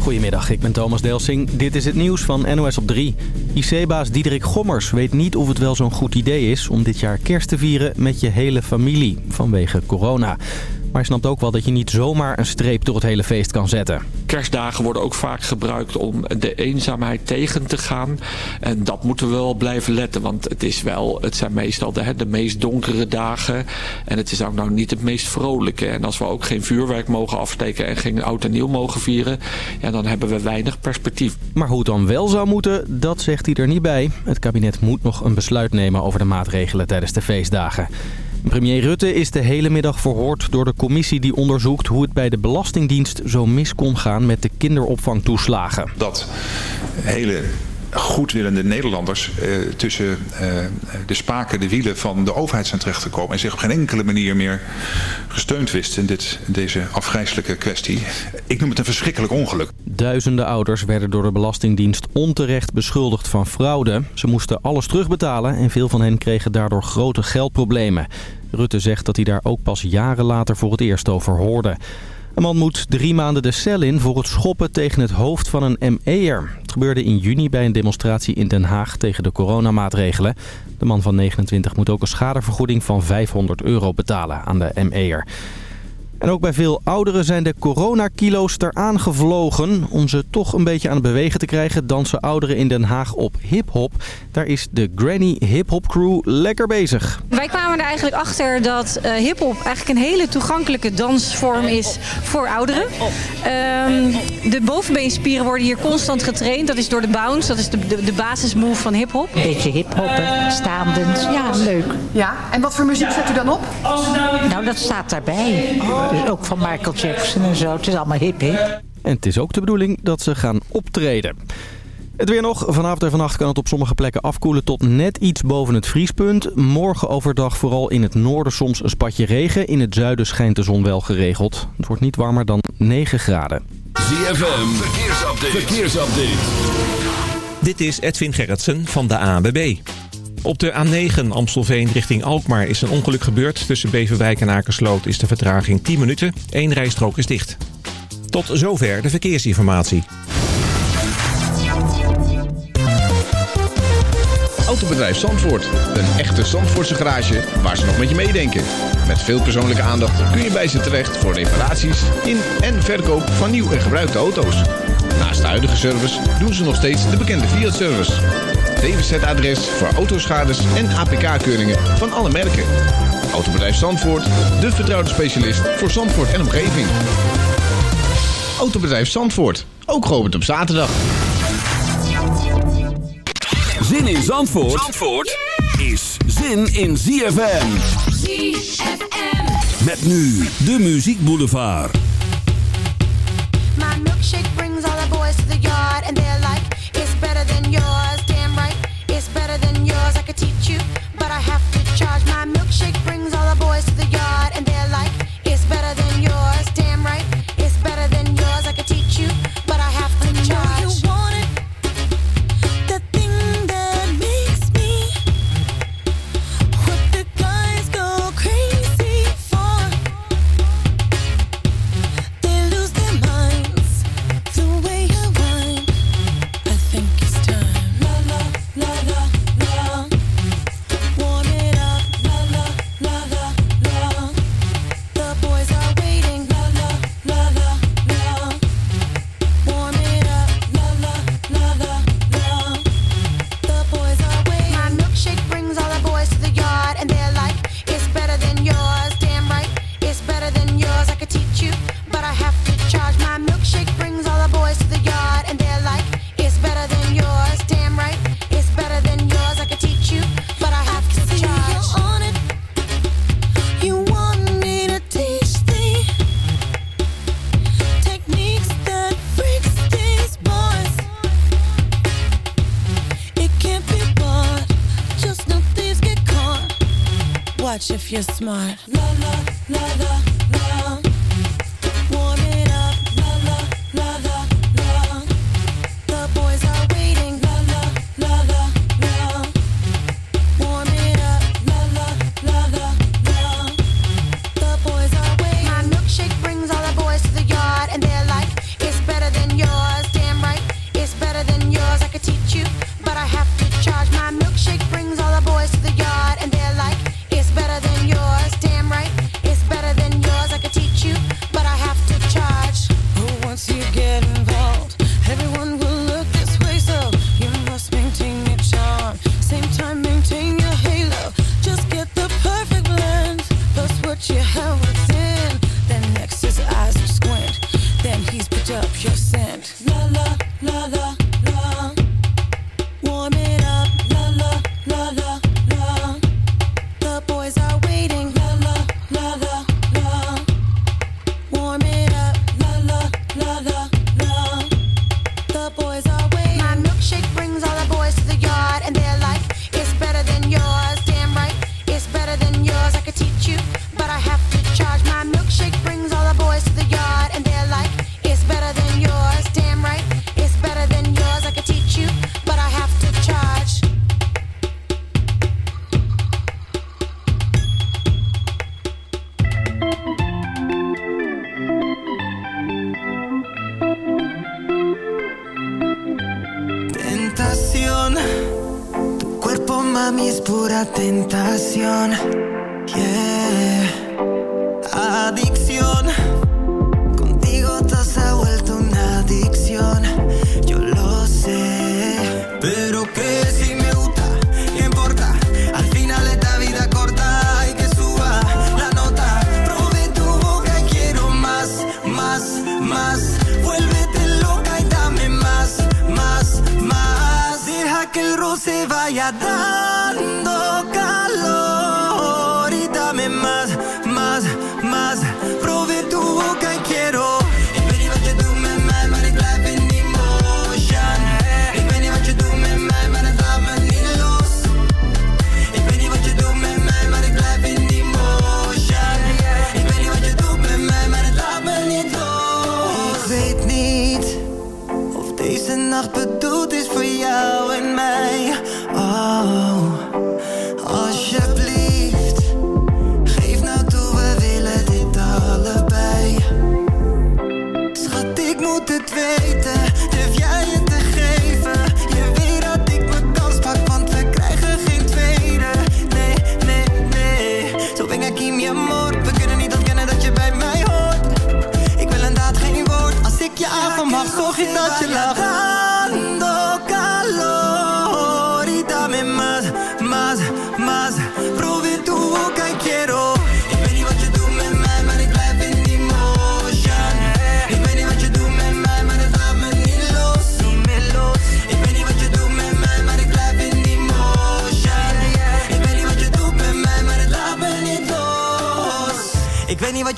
Goedemiddag, ik ben Thomas Delsing. Dit is het nieuws van NOS op 3. IC-baas Diederik Gommers weet niet of het wel zo'n goed idee is... om dit jaar kerst te vieren met je hele familie vanwege corona. Maar hij snapt ook wel dat je niet zomaar een streep door het hele feest kan zetten. Kerstdagen worden ook vaak gebruikt om de eenzaamheid tegen te gaan. En dat moeten we wel blijven letten. Want het, is wel, het zijn meestal de, de meest donkere dagen. En het is ook nou niet het meest vrolijke. En als we ook geen vuurwerk mogen afsteken en geen oud en nieuw mogen vieren... Ja, dan hebben we weinig perspectief. Maar hoe het dan wel zou moeten, dat zegt hij er niet bij. Het kabinet moet nog een besluit nemen over de maatregelen tijdens de feestdagen. Premier Rutte is de hele middag verhoord door de commissie die onderzoekt hoe het bij de Belastingdienst zo mis kon gaan met de kinderopvangtoeslagen. Dat hele goedwillende Nederlanders eh, tussen eh, de spaken, de wielen van de overheid zijn terechtgekomen en zich op geen enkele manier meer gesteund wisten in dit, deze afgrijzelijke kwestie. Ik noem het een verschrikkelijk ongeluk. Duizenden ouders werden door de Belastingdienst onterecht beschuldigd van fraude. Ze moesten alles terugbetalen en veel van hen kregen daardoor grote geldproblemen. Rutte zegt dat hij daar ook pas jaren later voor het eerst over hoorde. Een man moet drie maanden de cel in voor het schoppen tegen het hoofd van een ME'er. Het gebeurde in juni bij een demonstratie in Den Haag tegen de coronamaatregelen. De man van 29 moet ook een schadevergoeding van 500 euro betalen aan de ME'er. En ook bij veel ouderen zijn de coronakilo's eraan gevlogen. Om ze toch een beetje aan het bewegen te krijgen, dansen ouderen in Den Haag op hip-hop. Daar is de Granny Hip-Hop Crew lekker bezig. Wij kwamen er eigenlijk achter dat uh, hip-hop eigenlijk een hele toegankelijke dansvorm is voor ouderen. Um, de bovenbeenspieren worden hier constant getraind. Dat is door de bounce, dat is de, de, de basismove van hip-hop. Beetje hip-hoppen, staandend. Ja, leuk. Ja, en wat voor muziek zet u dan op? Nou, dat staat daarbij. Dus ook van Michael Jackson en zo. Het is allemaal hip, hip. En het is ook de bedoeling dat ze gaan optreden. Het weer nog. Vanavond en vannacht kan het op sommige plekken afkoelen tot net iets boven het vriespunt. Morgen overdag vooral in het noorden soms een spatje regen. In het zuiden schijnt de zon wel geregeld. Het wordt niet warmer dan 9 graden. ZFM, verkeersupdate. verkeersupdate. Dit is Edwin Gerritsen van de ANWB. Op de A9 Amstelveen richting Alkmaar is een ongeluk gebeurd. Tussen Beverwijk en Akersloot is de vertraging 10 minuten. Eén rijstrook is dicht. Tot zover de verkeersinformatie. Autobedrijf Zandvoort. Een echte Zandvoortse garage waar ze nog met je meedenken. Met veel persoonlijke aandacht kun je bij ze terecht voor reparaties in en verkoop van nieuw en gebruikte auto's. Naast de huidige service doen ze nog steeds de bekende Fiat-service. DWZ-adres voor autoschades en APK-keuringen van alle merken. Autobedrijf Zandvoort, de vertrouwde specialist voor Zandvoort en omgeving. Autobedrijf Zandvoort, ook geopend op zaterdag. Zin in Zandvoort, Zandvoort is zin in ZFM. ZFM. Met nu de Muziek Boulevard. My milkshake brings all the boys to the yard and moet het weten, durf jij het te geven. Je weet dat ik mijn kans pak, want we krijgen geen tweede. Nee, nee, nee. Zo ben ik in je mooi.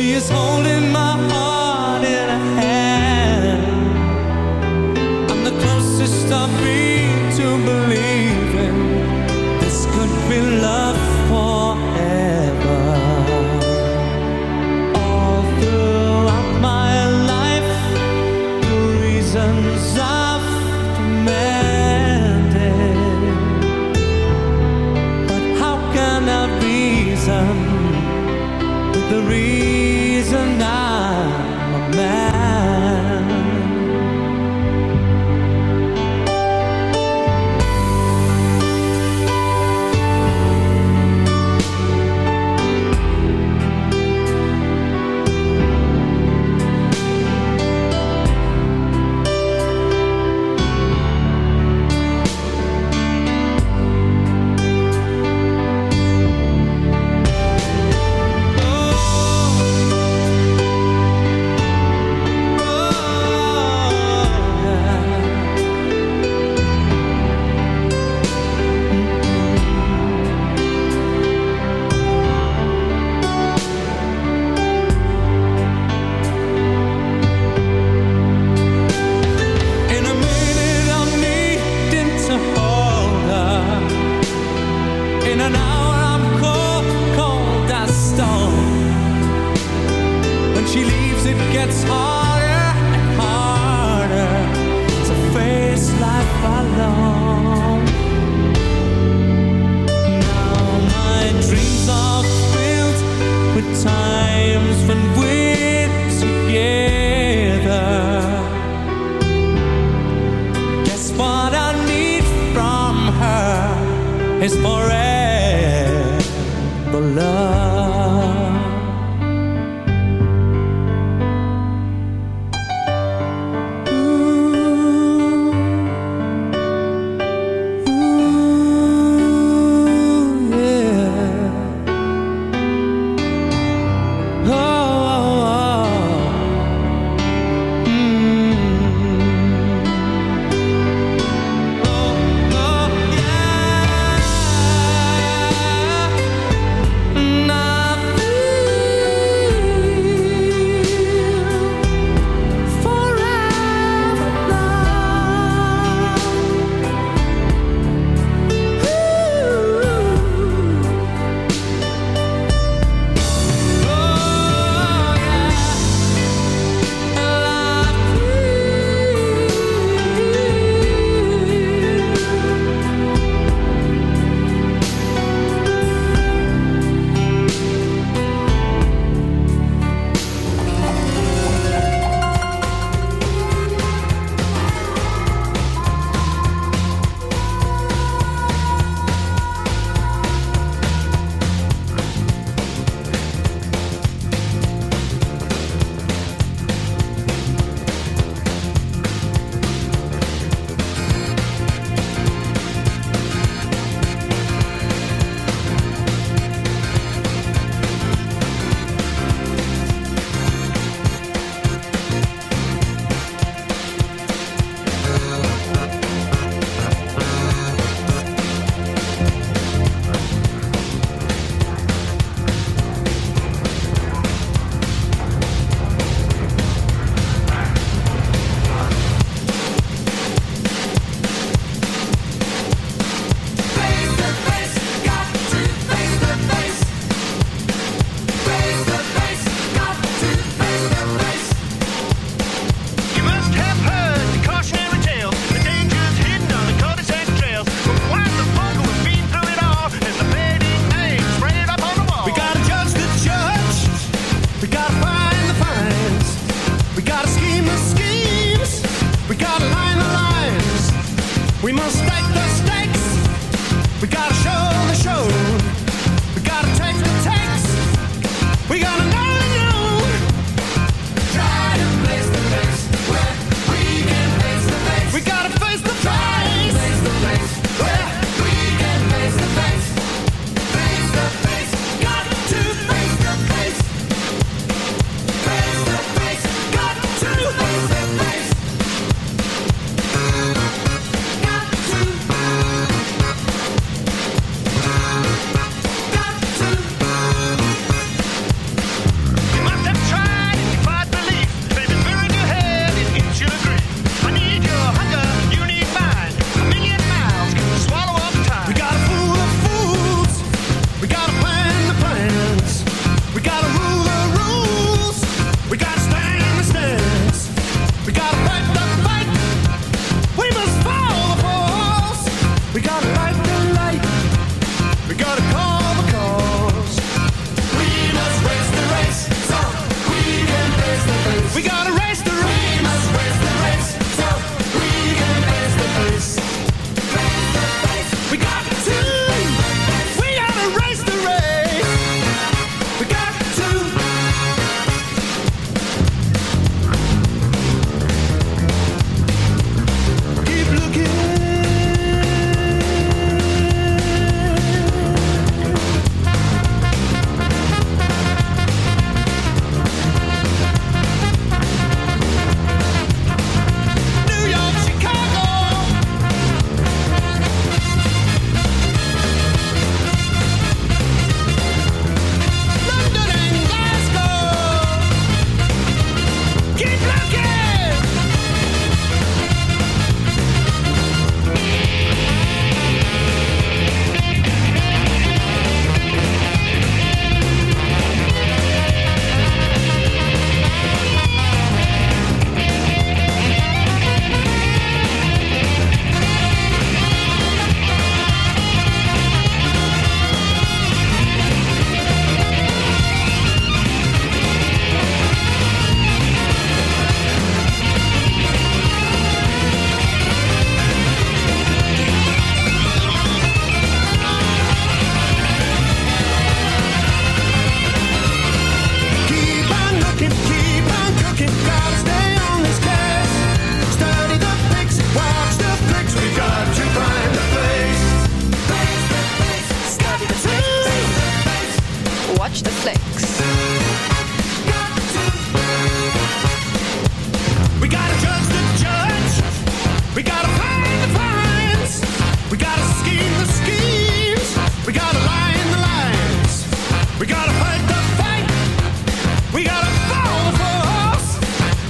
She is holding my heart in her hand. I'm the closest I've been. is forever love.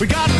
We got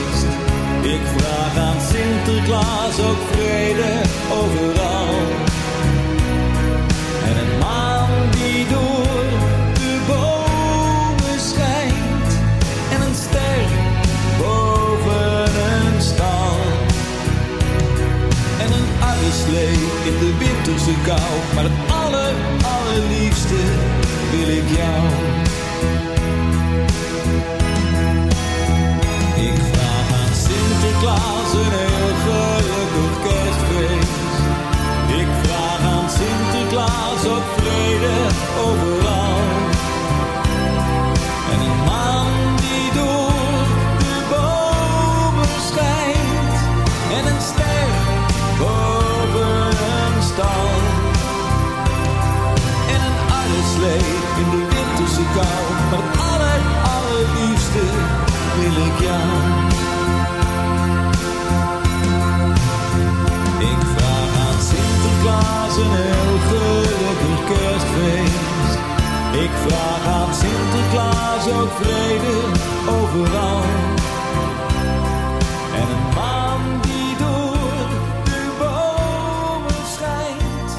Sinterklaas ook vrede overal. En een maan die door de bomen schijnt. En een ster boven een stal. En een uitslee in de winterse kou. Maar het aller, allerliefste wil ik jou. Ik vraag aan Sinterklaas een Sinterklaas een heel gelukkig kerstfeest. Ik vraag aan Sinterklaas ook vrede overal. En een maan die door de bomen schijnt.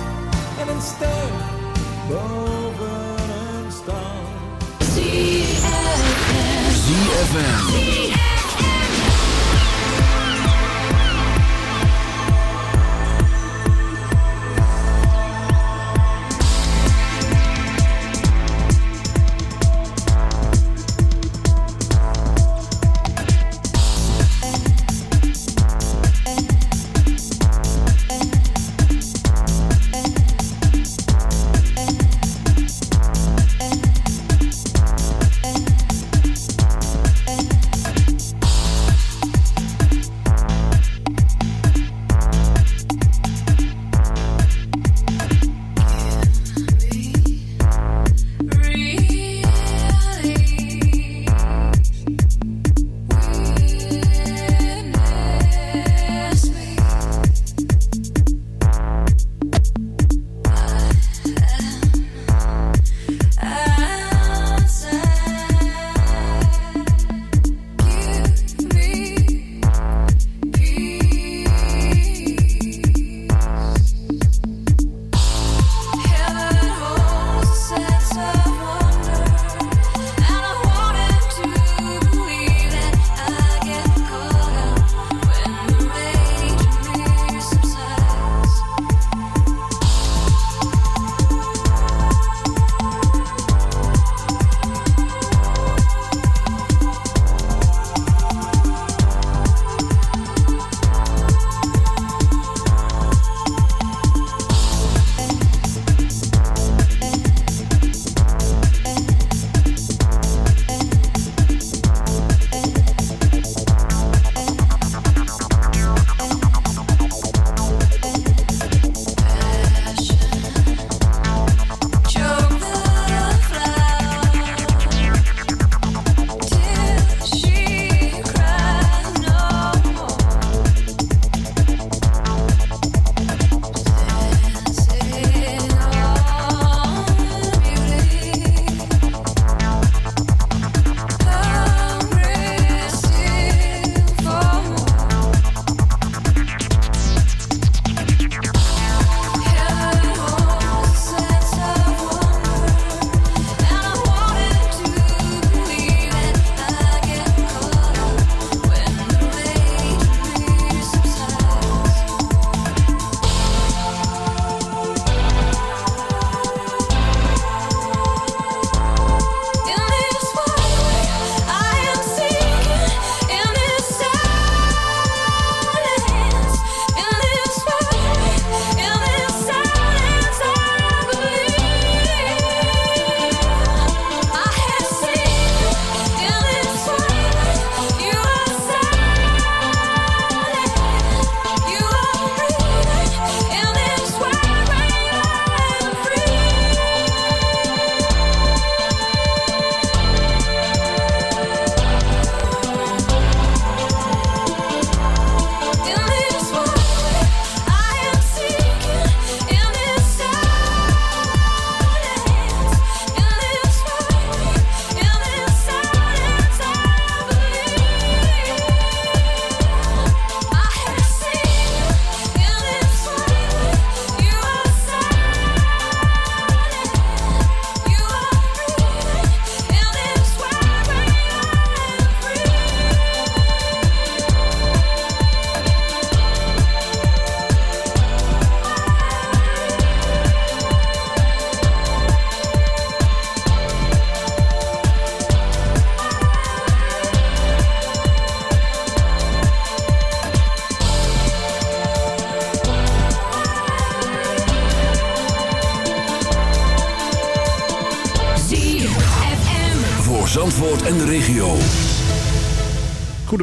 En een ster boven een stal. ZFM. Zandvoort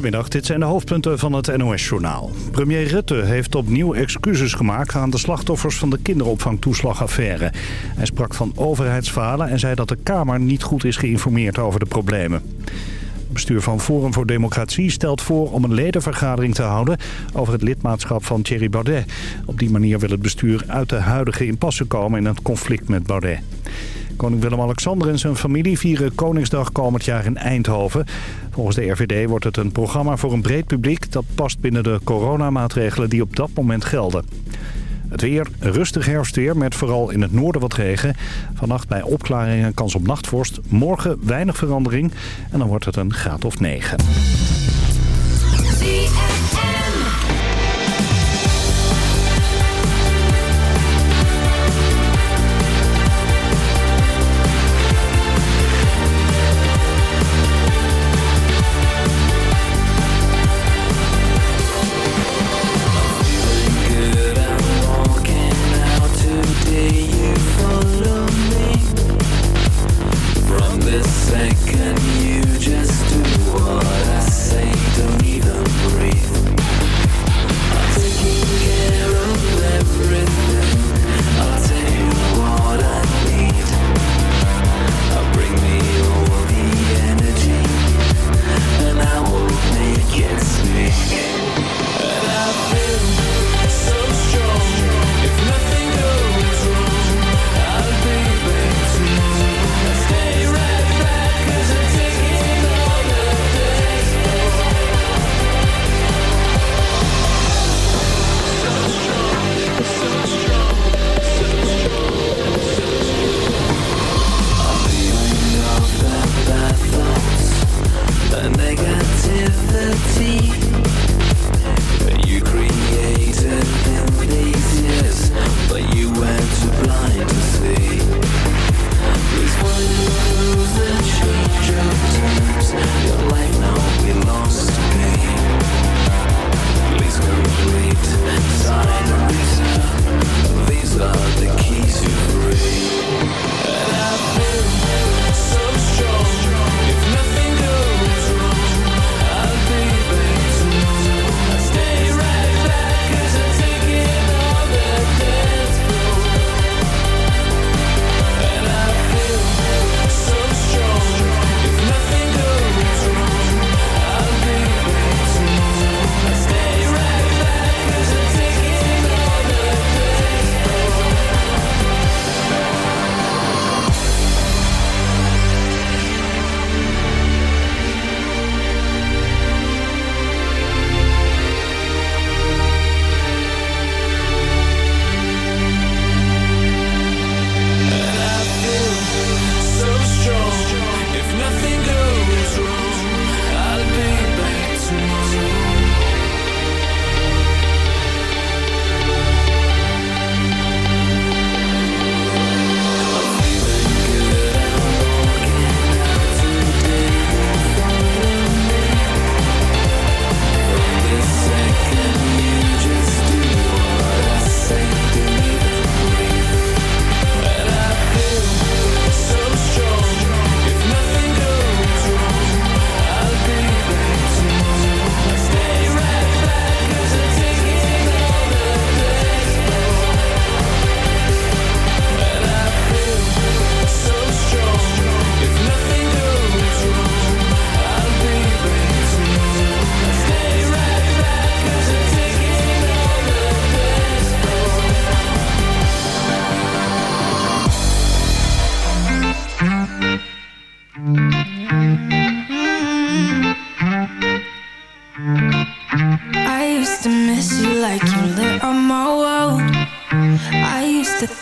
Dit zijn de hoofdpunten van het NOS-journaal. Premier Rutte heeft opnieuw excuses gemaakt aan de slachtoffers van de kinderopvangtoeslagaffaire. Hij sprak van overheidsfalen en zei dat de Kamer niet goed is geïnformeerd over de problemen. Het bestuur van Forum voor Democratie stelt voor om een ledenvergadering te houden over het lidmaatschap van Thierry Baudet. Op die manier wil het bestuur uit de huidige impasse komen in het conflict met Baudet. Koning Willem-Alexander en zijn familie vieren Koningsdag komend jaar in Eindhoven. Volgens de RVD wordt het een programma voor een breed publiek... dat past binnen de coronamaatregelen die op dat moment gelden. Het weer, rustig herfstweer met vooral in het noorden wat regen. Vannacht bij opklaringen kans op nachtvorst. Morgen weinig verandering en dan wordt het een graad of 9.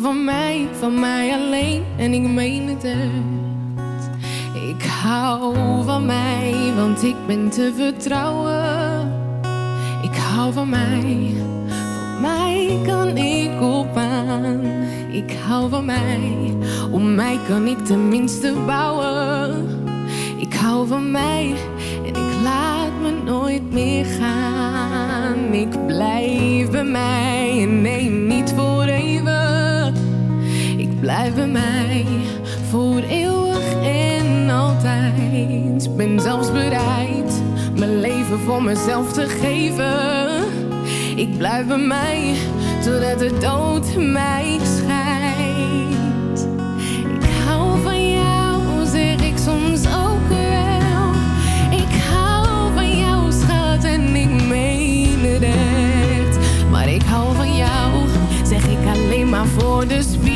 Van mij, van mij alleen en ik meen het echt. Ik hou van mij, want ik ben te vertrouwen. Ik hou van mij, van mij kan ik op aan. Ik hou van mij, om mij kan ik tenminste bouwen. Ik hou van mij en ik laat me nooit meer gaan. Ik blijf bij mij en Ben zelfs bereid mijn leven voor mezelf te geven. Ik blijf bij mij totdat de dood mij scheidt. Ik hou van jou, zeg ik soms ook wel. Ik hou van jou, schat, en ik meen het echt. Maar ik hou van jou, zeg ik alleen maar voor de spiegel.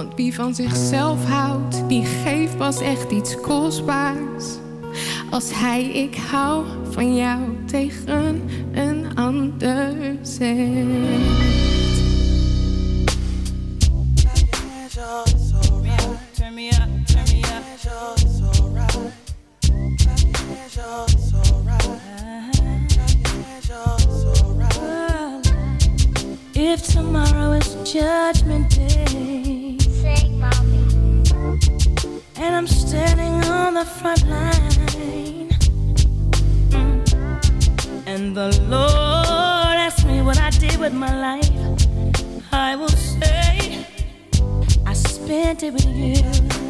Want wie van zichzelf houdt, die geeft pas echt iets kostbaars. Als hij ik hou van jou tegen een ander zegt. If tomorrow is judgment day, And I'm standing on the front line, and the Lord asked me what I did with my life, I will say I spent it with you.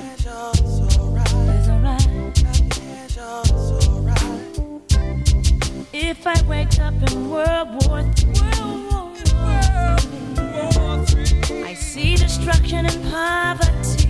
It's alright. If I wake up in World War III, I see destruction and poverty.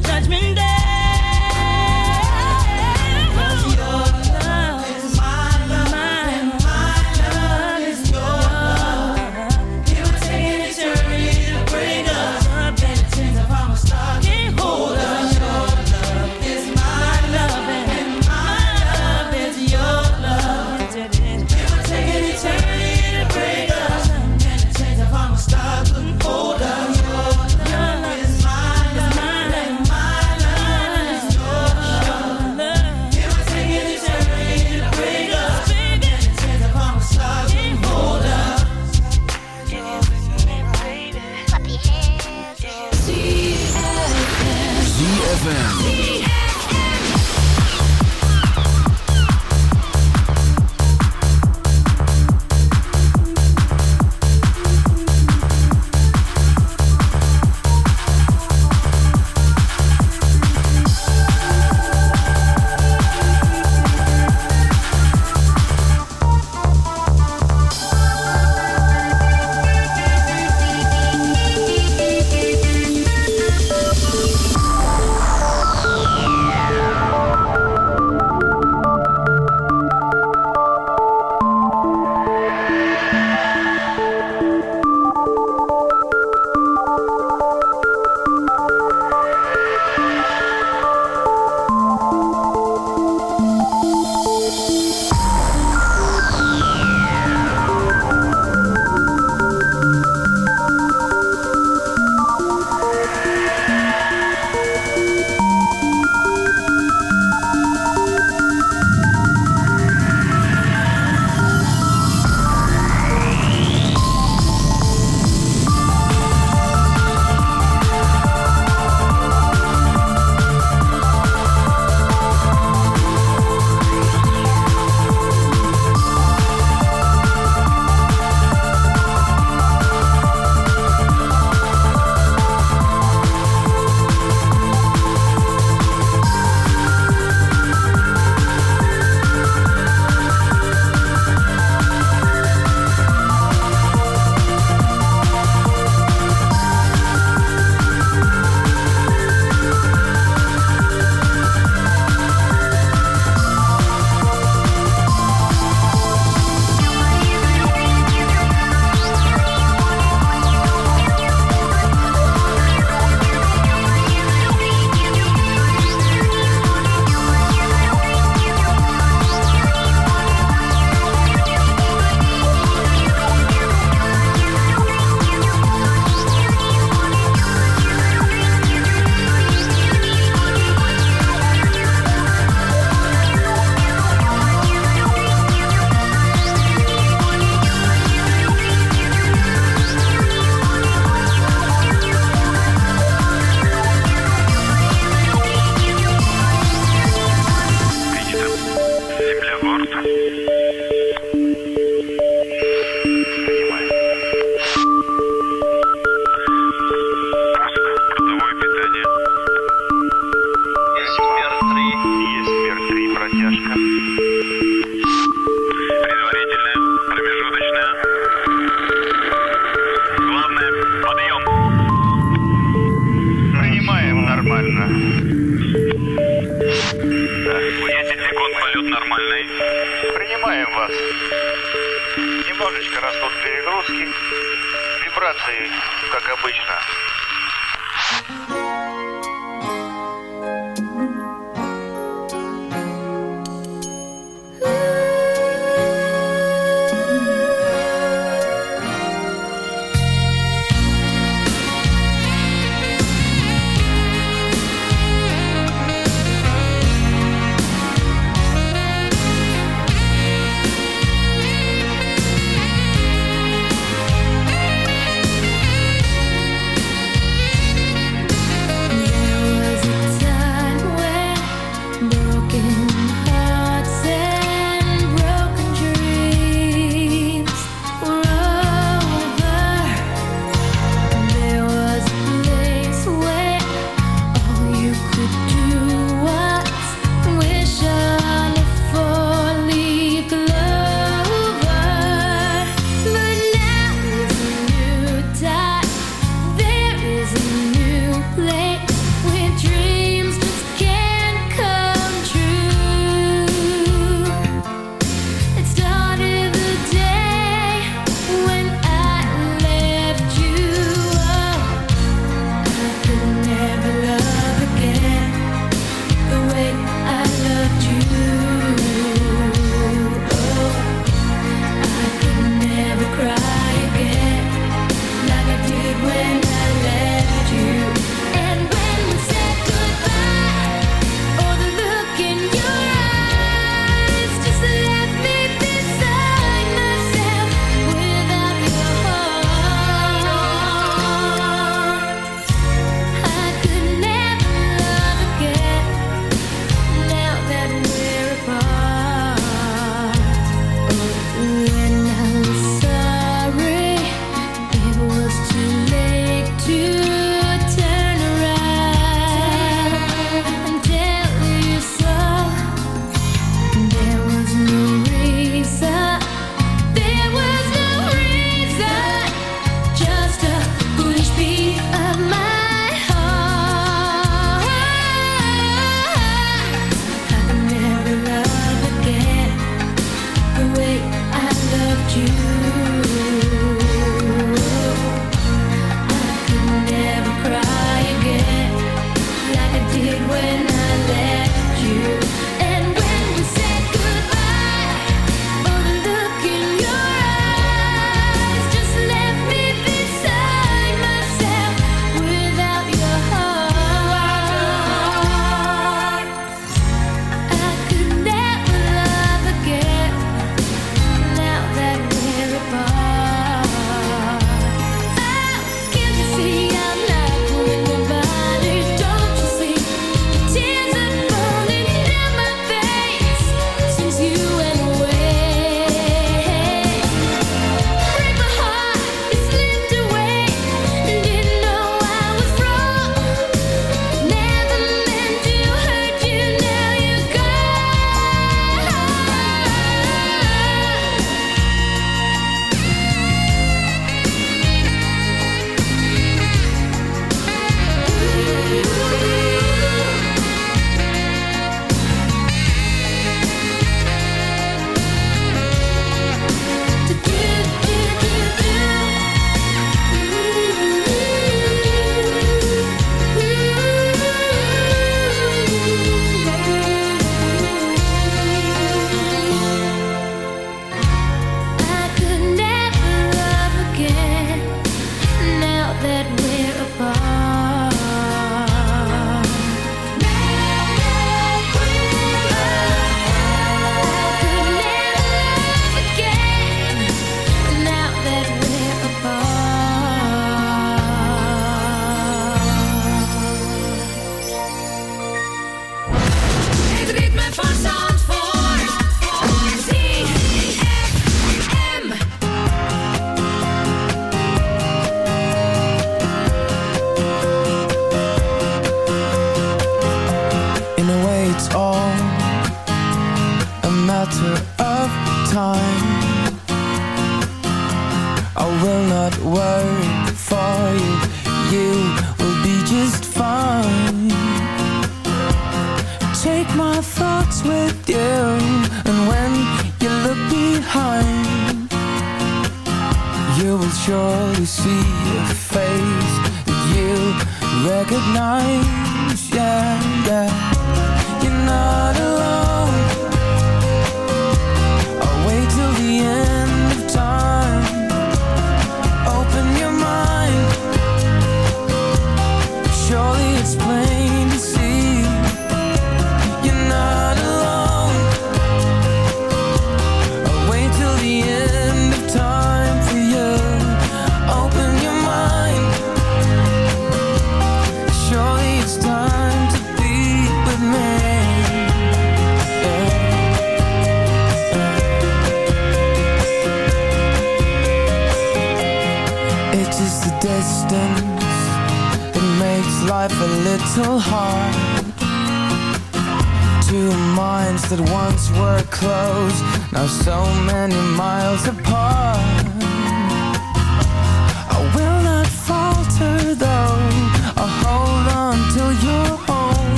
Judgment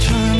trying